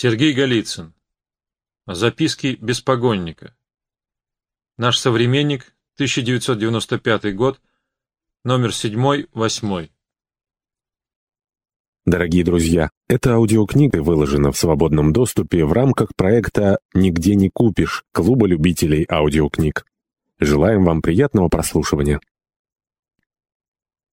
Сергей Голицын. Записки беспогонника. Наш современник, 1995 год, номер 7-8. Дорогие друзья, эта аудиокнига выложена в свободном доступе в рамках проекта «Нигде не купишь» Клуба любителей аудиокниг. Желаем вам приятного прослушивания.